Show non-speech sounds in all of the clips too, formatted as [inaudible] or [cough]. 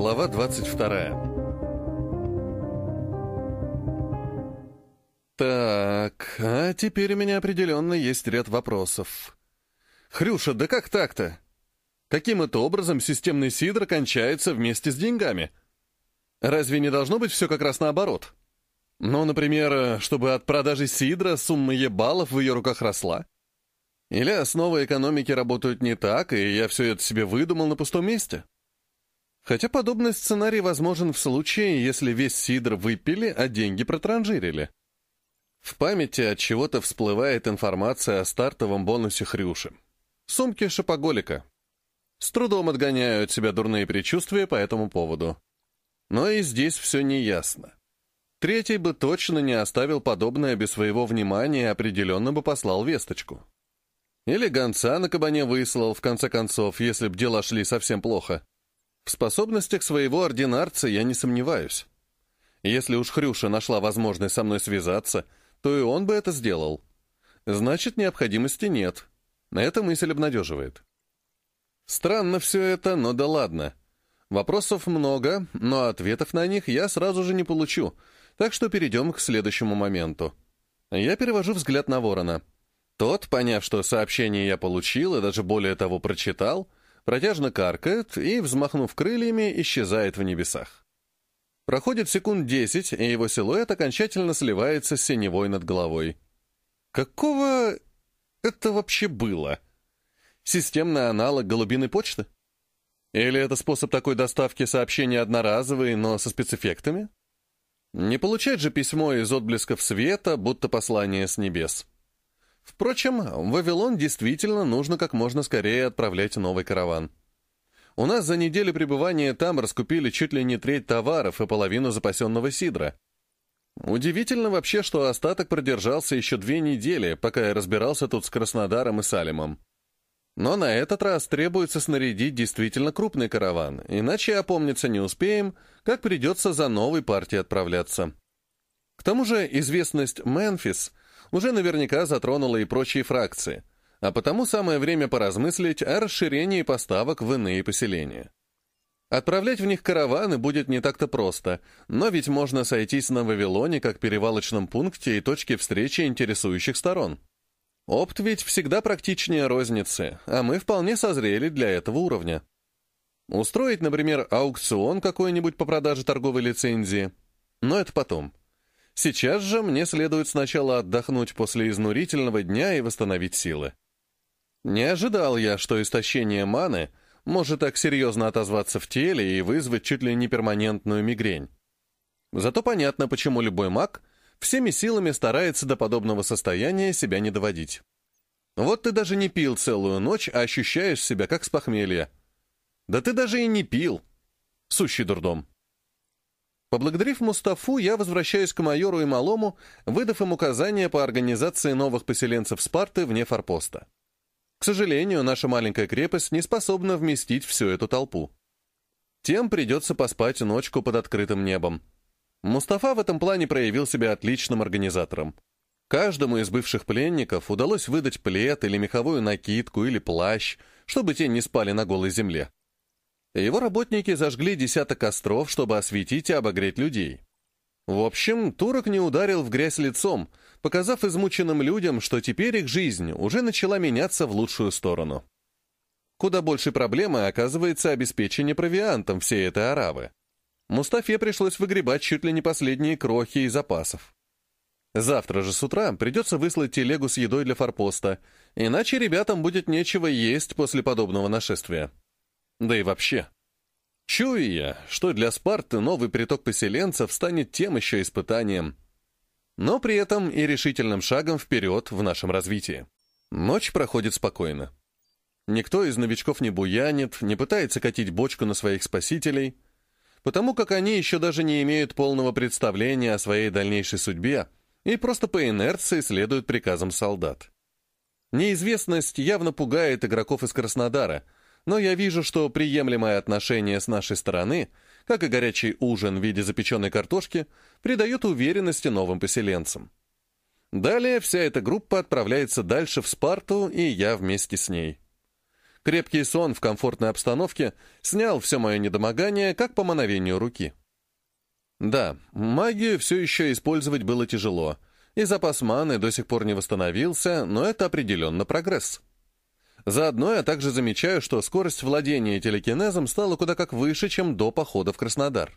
Глава 22. Так, а теперь у меня определенно есть ряд вопросов. Хрюша, да как так-то? Каким это образом системный сидр кончается вместе с деньгами? Разве не должно быть все как раз наоборот? Ну, например, чтобы от продажи сидра сумма ебалов в ее руках росла? Или основы экономики работают не так, и я все это себе выдумал на пустом месте? Хотя подобный сценарий возможен в случае, если весь сидр выпили, а деньги протранжирили. В памяти от чего-то всплывает информация о стартовом бонусе Хрюши. Сумки шопоголика. С трудом отгоняю от себя дурные предчувствия по этому поводу. Но и здесь все неясно. Третий бы точно не оставил подобное без своего внимания и определенно бы послал весточку. Или гонца на кабане выслал, в конце концов, если б дела шли совсем плохо. В способностях своего ординарца я не сомневаюсь. Если уж Хрюша нашла возможность со мной связаться, то и он бы это сделал. Значит, необходимости нет. Эта мысль обнадеживает. Странно все это, но да ладно. Вопросов много, но ответов на них я сразу же не получу, так что перейдем к следующему моменту. Я перевожу взгляд на ворона. Тот, поняв, что сообщение я получил и даже более того прочитал, протяжно каркает и, взмахнув крыльями, исчезает в небесах. Проходит секунд десять, и его силуэт окончательно сливается с синевой над головой. Какого это вообще было? Системный аналог голубиной почты? Или это способ такой доставки сообщений одноразовый, но со спецэффектами? Не получать же письмо из отблесков света, будто послание с небес. Впрочем, в Вавилон действительно нужно как можно скорее отправлять новый караван. У нас за неделю пребывания там раскупили чуть ли не треть товаров и половину запасенного сидра. Удивительно вообще, что остаток продержался еще две недели, пока я разбирался тут с Краснодаром и Салимом. Но на этот раз требуется снарядить действительно крупный караван, иначе опомниться не успеем, как придется за новой партией отправляться. К тому же известность Мемфис уже наверняка затронула и прочие фракции, а потому самое время поразмыслить о расширении поставок в иные поселения. Отправлять в них караваны будет не так-то просто, но ведь можно сойтись на Вавилоне как перевалочном пункте и точке встречи интересующих сторон. Опт ведь всегда практичнее розницы, а мы вполне созрели для этого уровня. Устроить, например, аукцион какой-нибудь по продаже торговой лицензии. Но это потом. Сейчас же мне следует сначала отдохнуть после изнурительного дня и восстановить силы. Не ожидал я, что истощение маны может так серьезно отозваться в теле и вызвать чуть ли не перманентную мигрень. Зато понятно, почему любой маг всеми силами старается до подобного состояния себя не доводить. Вот ты даже не пил целую ночь, а ощущаешь себя как с похмелья. Да ты даже и не пил. Сущий дурдом. Поблагодарив Мустафу, я возвращаюсь к майору и малому, выдав им указания по организации новых поселенцев Спарты вне форпоста. К сожалению, наша маленькая крепость не способна вместить всю эту толпу. Тем придется поспать ночку под открытым небом. Мустафа в этом плане проявил себя отличным организатором. Каждому из бывших пленников удалось выдать плед или меховую накидку или плащ, чтобы те не спали на голой земле. Его работники зажгли десяток костров, чтобы осветить и обогреть людей. В общем, турок не ударил в грязь лицом, показав измученным людям, что теперь их жизнь уже начала меняться в лучшую сторону. Куда больше проблемы оказывается обеспечение провиантом всей этой аравы. Мустафе пришлось выгребать чуть ли не последние крохи и запасов. Завтра же с утра придется выслать телегу с едой для форпоста, иначе ребятам будет нечего есть после подобного нашествия. Да и вообще. Чую я, что для Спарты новый приток поселенцев станет тем еще испытанием. Но при этом и решительным шагом вперед в нашем развитии. Ночь проходит спокойно. Никто из новичков не буянит, не пытается катить бочку на своих спасителей, потому как они еще даже не имеют полного представления о своей дальнейшей судьбе и просто по инерции следуют приказам солдат. Неизвестность явно пугает игроков из Краснодара — но я вижу, что приемлемое отношение с нашей стороны, как и горячий ужин в виде запеченной картошки, придает уверенности новым поселенцам. Далее вся эта группа отправляется дальше в Спарту, и я вместе с ней. Крепкий сон в комфортной обстановке снял все мое недомогание, как по мановению руки. Да, магию все еще использовать было тяжело, и запас маны до сих пор не восстановился, но это определенно прогресс. Заодно я также замечаю, что скорость владения телекинезом стала куда как выше, чем до похода в Краснодар.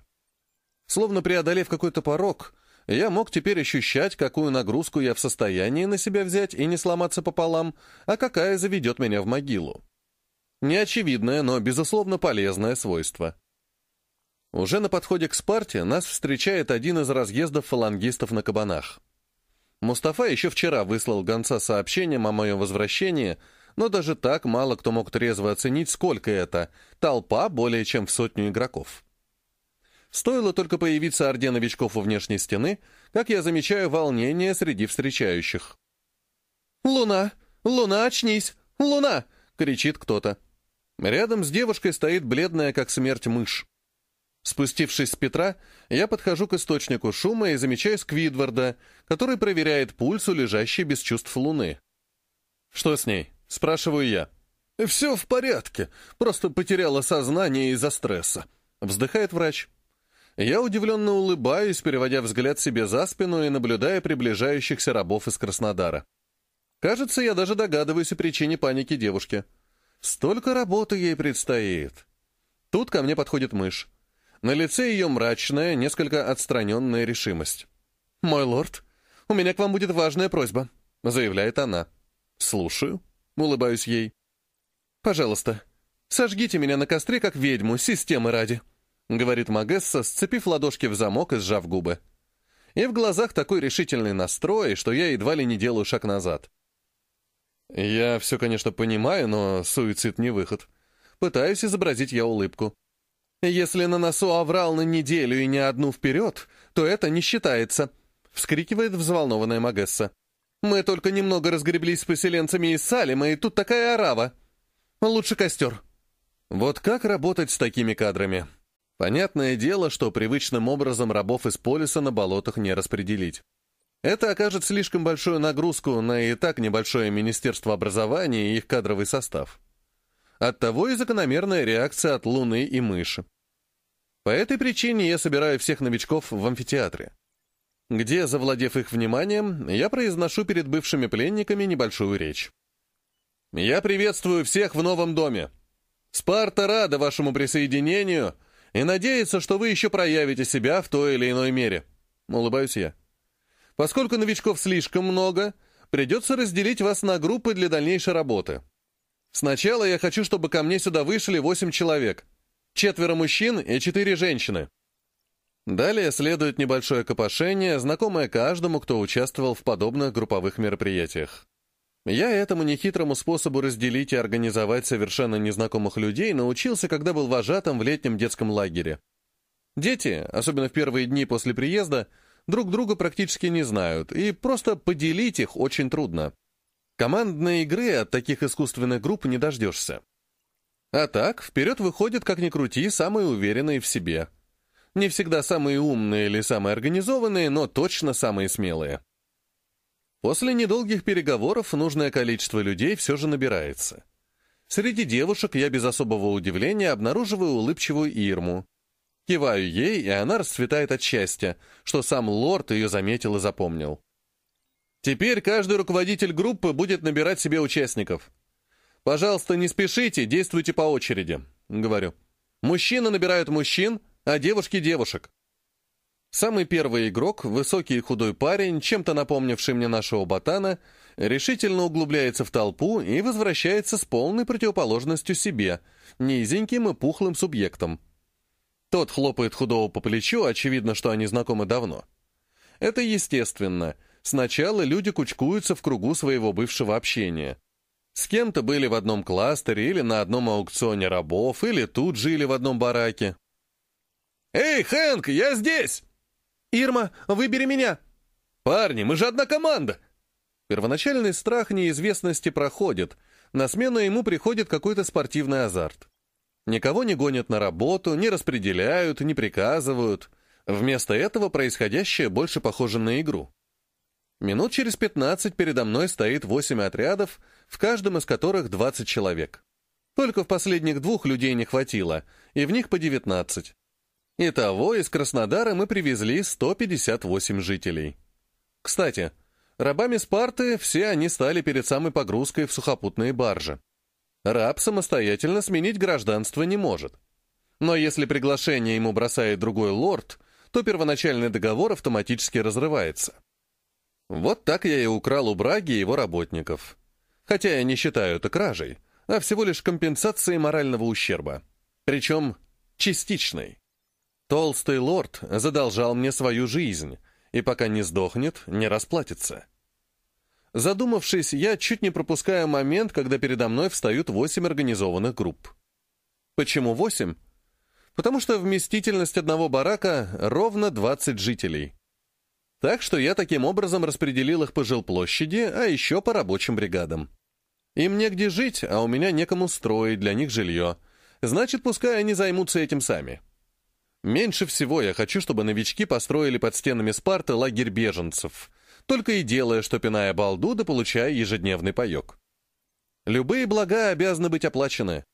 Словно преодолев какой-то порог, я мог теперь ощущать, какую нагрузку я в состоянии на себя взять и не сломаться пополам, а какая заведет меня в могилу. Неочевидное, но, безусловно, полезное свойство. Уже на подходе к Спарте нас встречает один из разъездов фалангистов на кабанах. Мустафа еще вчера выслал гонца сообщением о моем возвращении, но даже так мало кто мог трезво оценить, сколько это — толпа более чем в сотню игроков. Стоило только появиться орде новичков у внешней стены, как я замечаю волнение среди встречающих. «Луна! Луна, очнись! Луна!» — кричит кто-то. Рядом с девушкой стоит бледная, как смерть, мышь. Спустившись с Петра, я подхожу к источнику шума и замечаю Сквидварда, который проверяет пульс у лежащей без чувств луны. «Что с ней?» — спрашиваю я. «Все в порядке, просто потеряла сознание из-за стресса», — вздыхает врач. Я удивленно улыбаюсь, переводя взгляд себе за спину и наблюдая приближающихся рабов из Краснодара. Кажется, я даже догадываюсь о причине паники девушки. Столько работы ей предстоит. Тут ко мне подходит мышь. На лице ее мрачная, несколько отстраненная решимость. «Мой лорд, у меня к вам будет важная просьба», — заявляет она. «Слушаю», — улыбаюсь ей. «Пожалуйста, сожгите меня на костре, как ведьму, системы ради». — говорит Магесса, сцепив ладошки в замок и сжав губы. И в глазах такой решительный настрой, что я едва ли не делаю шаг назад. Я все, конечно, понимаю, но суицид не выход. Пытаюсь изобразить я улыбку. «Если на носу оврал на неделю и не одну вперед, то это не считается», — вскрикивает взволнованная Магесса. «Мы только немного разгреблись с поселенцами из Салима, и тут такая орава. Лучше костер». Вот как работать с такими кадрами? Понятное дело, что привычным образом рабов из полиса на болотах не распределить. Это окажет слишком большую нагрузку на и так небольшое Министерство образования и их кадровый состав. Оттого и закономерная реакция от Луны и Мыши. По этой причине я собираю всех новичков в амфитеатре, где, завладев их вниманием, я произношу перед бывшими пленниками небольшую речь. «Я приветствую всех в новом доме. Спарта рада вашему присоединению и надеется, что вы еще проявите себя в той или иной мере. Улыбаюсь я. Поскольку новичков слишком много, придется разделить вас на группы для дальнейшей работы. Сначала я хочу, чтобы ко мне сюда вышли восемь человек. Четверо мужчин и четыре женщины. Далее следует небольшое копошение, знакомое каждому, кто участвовал в подобных групповых мероприятиях. Я этому нехитрому способу разделить и организовать совершенно незнакомых людей научился, когда был вожатым в летнем детском лагере. Дети, особенно в первые дни после приезда, друг друга практически не знают, и просто поделить их очень трудно. Командной игры от таких искусственных групп не дождешься. А так, вперед выходят, как ни крути, самые уверенные в себе. Не всегда самые умные или самые организованные, но точно самые смелые. После недолгих переговоров нужное количество людей все же набирается. Среди девушек я без особого удивления обнаруживаю улыбчивую Ирму. Киваю ей, и она расцветает от счастья, что сам лорд ее заметил и запомнил. Теперь каждый руководитель группы будет набирать себе участников. Пожалуйста, не спешите, действуйте по очереди, говорю. Мужчины набирают мужчин, а девушки — девушек. Самый первый игрок, высокий и худой парень, чем-то напомнивший мне нашего ботана, решительно углубляется в толпу и возвращается с полной противоположностью себе, низеньким и пухлым субъектом. Тот хлопает худого по плечу, очевидно, что они знакомы давно. Это естественно. Сначала люди кучкуются в кругу своего бывшего общения. С кем-то были в одном кластере или на одном аукционе рабов, или тут жили в одном бараке. «Эй, Хэнк, я здесь!» «Ирма, выбери меня!» «Парни, мы же одна команда!» Первоначальный страх неизвестности проходит, на смену ему приходит какой-то спортивный азарт. Никого не гонят на работу, не распределяют, не приказывают. Вместо этого происходящее больше похоже на игру. Минут через 15 передо мной стоит 8 отрядов, в каждом из которых 20 человек. Только в последних двух людей не хватило, и в них по 19. Итого из Краснодара мы привезли 158 жителей. Кстати, рабами Спарты все они стали перед самой погрузкой в сухопутные баржи. Раб самостоятельно сменить гражданство не может. Но если приглашение ему бросает другой лорд, то первоначальный договор автоматически разрывается. Вот так я и украл у Браги его работников. Хотя я не считаю это кражей, а всего лишь компенсацией морального ущерба. Причем частичной. Толстый лорд задолжал мне свою жизнь, и пока не сдохнет, не расплатится. Задумавшись, я чуть не пропускаю момент, когда передо мной встают восемь организованных групп. Почему восемь? Потому что вместительность одного барака ровно 20 жителей. Так что я таким образом распределил их по жилплощади, а еще по рабочим бригадам. Им негде жить, а у меня некому строить для них жилье. Значит, пускай они займутся этим сами. Меньше всего я хочу, чтобы новички построили под стенами Спарты лагерь беженцев, только и делая, что пиная балду, да получая ежедневный паек. Любые блага обязаны быть оплачены.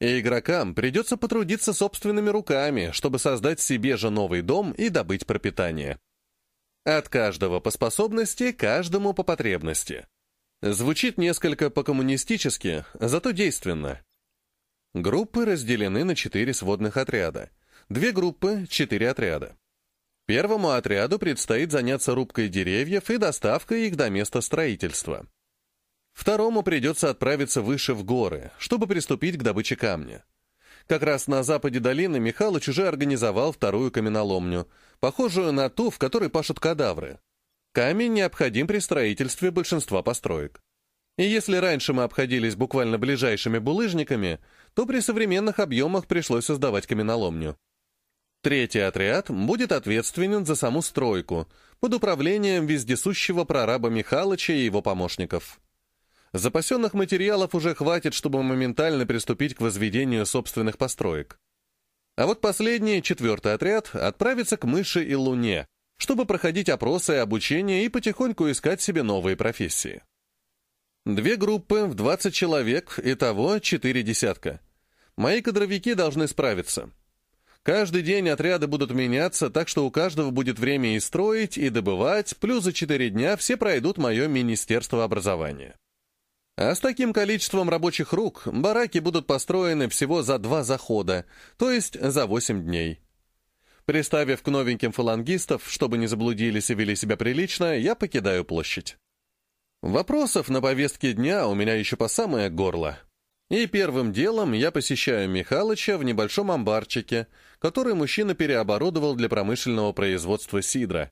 И игрокам придется потрудиться собственными руками, чтобы создать себе же новый дом и добыть пропитание. От каждого по способности, каждому по потребности. Звучит несколько по-коммунистически, зато действенно. Группы разделены на четыре сводных отряда — Две группы, четыре отряда. Первому отряду предстоит заняться рубкой деревьев и доставкой их до места строительства. Второму придется отправиться выше в горы, чтобы приступить к добыче камня. Как раз на западе долины Михалыч уже организовал вторую каменоломню, похожую на ту, в которой пашут кадавры. Камень необходим при строительстве большинства построек. И если раньше мы обходились буквально ближайшими булыжниками, то при современных объемах пришлось создавать каменоломню. Третий отряд будет ответственен за саму стройку, под управлением вездесущего прораба Михалыча и его помощников. Запасенных материалов уже хватит, чтобы моментально приступить к возведению собственных построек. А вот последний, четвертый отряд, отправится к Мыши и Луне, чтобы проходить опросы и обучение и потихоньку искать себе новые профессии. Две группы в 20 человек, итого четыре десятка. Мои кадровики должны справиться. Каждый день отряды будут меняться, так что у каждого будет время и строить, и добывать, плюс за четыре дня все пройдут мое Министерство образования. А с таким количеством рабочих рук бараки будут построены всего за два захода, то есть за восемь дней. Приставив к новеньким фалангистов, чтобы не заблудились и вели себя прилично, я покидаю площадь. Вопросов на повестке дня у меня еще по самое горло. И первым делом я посещаю Михалыча в небольшом амбарчике, который мужчина переоборудовал для промышленного производства сидра.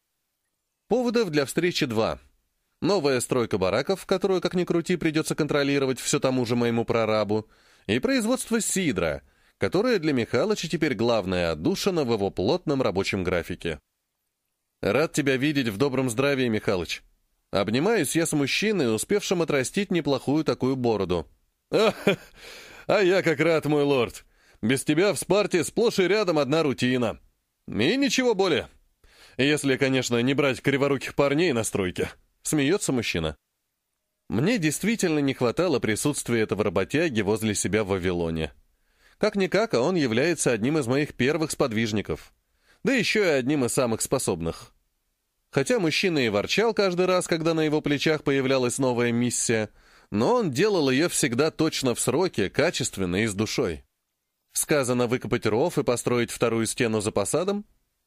Поводов для встречи два. Новая стройка бараков, которую, как ни крути, придется контролировать все тому же моему прорабу, и производство сидра, которое для Михалыча теперь главная отдушина в его плотном рабочем графике. Рад тебя видеть в добром здравии, Михалыч. Обнимаюсь я с мужчиной, успевшим отрастить неплохую такую бороду. [laughs] А, я как рад, мой лорд. Без тебя в Спарте сплошь и рядом одна рутина. И ничего более. Если, конечно, не брать криворуких парней на стройке. Смеется мужчина. Мне действительно не хватало присутствия этого работяги возле себя в Вавилоне. Как-никак, а он является одним из моих первых сподвижников. Да еще и одним из самых способных. Хотя мужчина и ворчал каждый раз, когда на его плечах появлялась новая миссия — но он делал ее всегда точно в сроке, качественно и с душой. Сказано выкопать ров и построить вторую стену за посадом?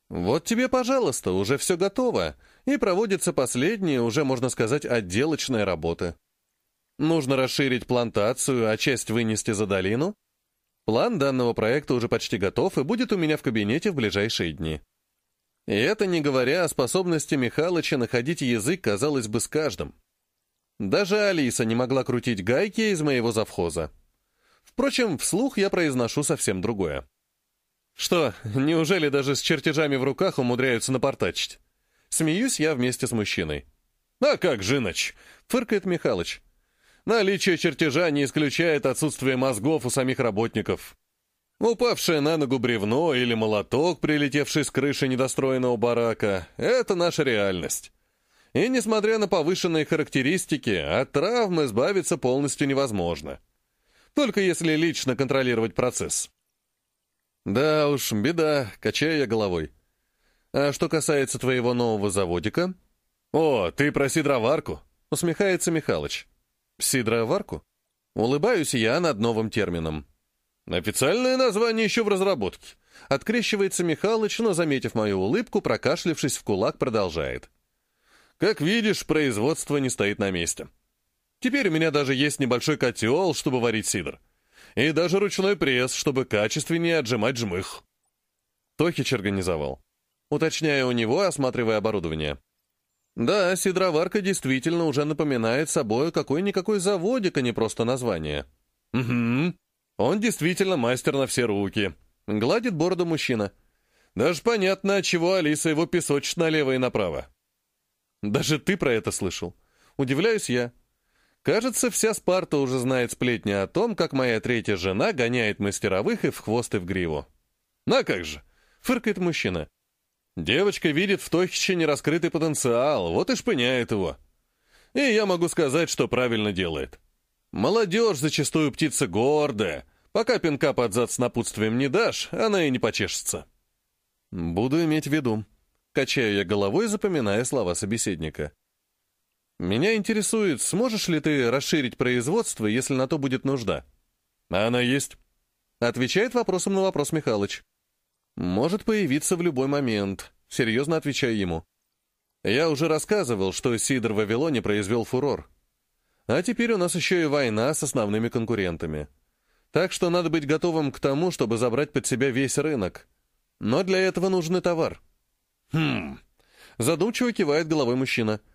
Вот тебе, пожалуйста, уже все готово, и проводится последняя, уже, можно сказать, отделочная работа. Нужно расширить плантацию, а часть вынести за долину. План данного проекта уже почти готов и будет у меня в кабинете в ближайшие дни. И это не говоря о способности Михалыча находить язык, казалось бы, с каждым. Даже Алиса не могла крутить гайки из моего завхоза. Впрочем, вслух я произношу совсем другое. Что, неужели даже с чертежами в руках умудряются напортачить? Смеюсь я вместе с мужчиной. «А как же ночь?» — фыркает Михалыч. «Наличие чертежа не исключает отсутствие мозгов у самих работников. Упавшее на ногу бревно или молоток, прилетевший с крыши недостроенного барака — это наша реальность. И несмотря на повышенные характеристики, от травм избавиться полностью невозможно. Только если лично контролировать процесс. Да уж, беда, качаю я головой. А что касается твоего нового заводика? О, ты про сидроварку, усмехается Михалыч. Сидроварку? Улыбаюсь я над новым термином. Официальное название еще в разработке. Открещивается Михалыч, но, заметив мою улыбку, прокашлившись в кулак, продолжает. Как видишь, производство не стоит на месте. Теперь у меня даже есть небольшой котел, чтобы варить сидр. И даже ручной пресс, чтобы качественнее отжимать жмых. Тохич организовал. Уточняя у него, осматривая оборудование. Да, сидроварка действительно уже напоминает собой какой-никакой заводик, а не просто название. Угу. Он действительно мастер на все руки. Гладит бороду мужчина. Даже понятно, от чего Алиса его песочит налево и направо. Даже ты про это слышал. Удивляюсь я. Кажется, вся Спарта уже знает сплетни о том, как моя третья жена гоняет мастеровых и в хвост и в гриву. «На как же!» — фыркает мужчина. «Девочка видит в Тохище нераскрытый потенциал, вот и шпыняет его. И я могу сказать, что правильно делает. Молодежь зачастую птица гордая. Пока пинка под зад с напутствием не дашь, она и не почешется». «Буду иметь в виду», — качаю я головой, запоминая слова собеседника. Меня интересует, сможешь ли ты расширить производство, если на то будет нужда? Она есть. Отвечает вопросом на вопрос Михалыч. Может появиться в любой момент. Серьезно отвечаю ему. Я уже рассказывал, что Сидор в Вавилоне произвел фурор. А теперь у нас еще и война с основными конкурентами. Так что надо быть готовым к тому, чтобы забрать под себя весь рынок. Но для этого нужен товар. Хм. Задумчиво кивает головой мужчина. —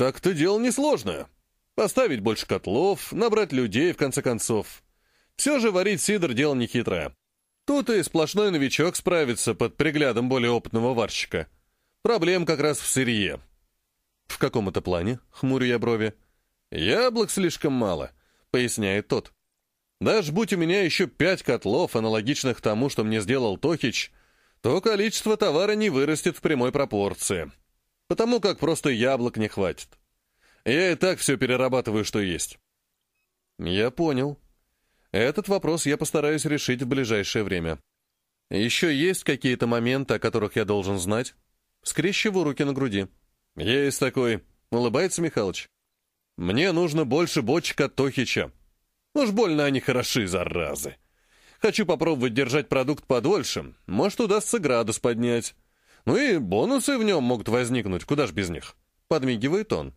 так-то дело несложное. Поставить больше котлов, набрать людей, в конце концов. Все же варить сидр — дело нехитрое. Тут и сплошной новичок справится под приглядом более опытного варщика. Проблем как раз в сырье. В каком это плане? Хмурю я брови. Яблок слишком мало, поясняет тот. Даже будь у меня еще пять котлов, аналогичных тому, что мне сделал Тохич, то количество товара не вырастет в прямой пропорции потому как просто яблок не хватит. Я и так все перерабатываю, что есть. Я понял. Этот вопрос я постараюсь решить в ближайшее время. Еще есть какие-то моменты, о которых я должен знать? Скрещиваю руки на груди. Есть такой. Улыбается Михалыч. Мне нужно больше бочек от Тохича. Уж больно они хороши, заразы. Хочу попробовать держать продукт подольше. Может, удастся градус поднять. Ну и бонусы в нем могут возникнуть, куда ж без них. Подмигивает он.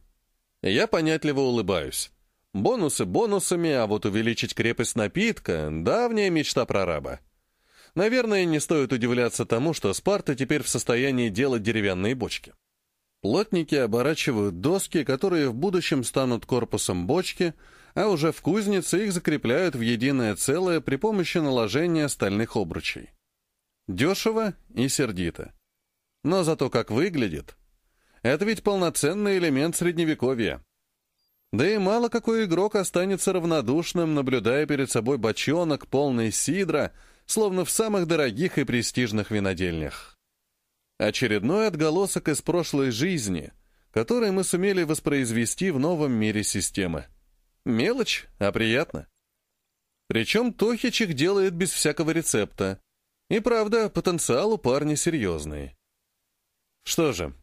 Я понятливо улыбаюсь. Бонусы бонусами, а вот увеличить крепость напитка — давняя мечта прораба. Наверное, не стоит удивляться тому, что Спарта теперь в состоянии делать деревянные бочки. Плотники оборачивают доски, которые в будущем станут корпусом бочки, а уже в кузнице их закрепляют в единое целое при помощи наложения стальных обручей. Дешево и сердито. Но зато как выглядит. Это ведь полноценный элемент средневековья. Да и мало какой игрок останется равнодушным, наблюдая перед собой бочонок, полный сидра, словно в самых дорогих и престижных винодельнях. Очередной отголосок из прошлой жизни, который мы сумели воспроизвести в новом мире системы. Мелочь, а приятно. Причем Тохичек делает без всякого рецепта. И правда, потенциал у парня серьезный. «Что же,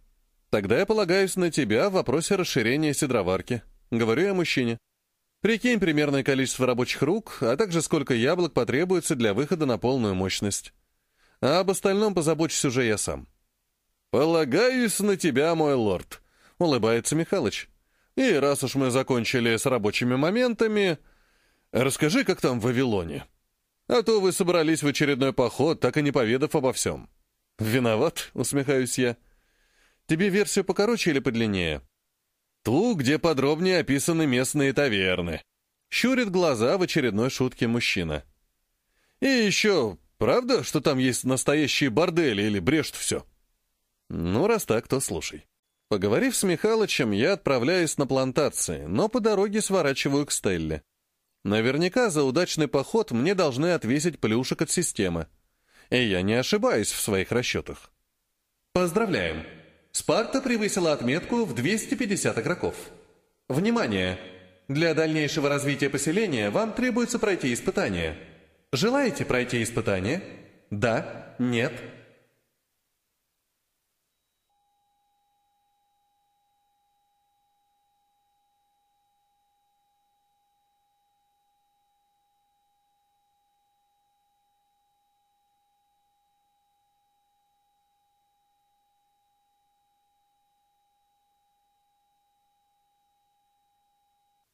тогда я полагаюсь на тебя в вопросе расширения седроварки. Говорю я мужчине. Прикинь примерное количество рабочих рук, а также сколько яблок потребуется для выхода на полную мощность. А об остальном позабочусь уже я сам». «Полагаюсь на тебя, мой лорд», — улыбается Михалыч. «И раз уж мы закончили с рабочими моментами, расскажи, как там в Вавилоне. А то вы собрались в очередной поход, так и не поведав обо всем». «Виноват», [laughs] — усмехаюсь я. Тебе версию покороче или подлиннее? Ту, где подробнее описаны местные таверны. Щурит глаза в очередной шутке мужчина. И еще, правда, что там есть настоящие бордели или брешт все? Ну, раз так, то слушай. Поговорив с Михалычем, я отправляюсь на плантации, но по дороге сворачиваю к Стелле. Наверняка за удачный поход мне должны отвесить плюшек от системы. И я не ошибаюсь в своих расчетах. Поздравляем! Спарта превысила отметку в 250 игроков. Внимание! Для дальнейшего развития поселения вам требуется пройти испытание. Желаете пройти испытание? Да? Нет?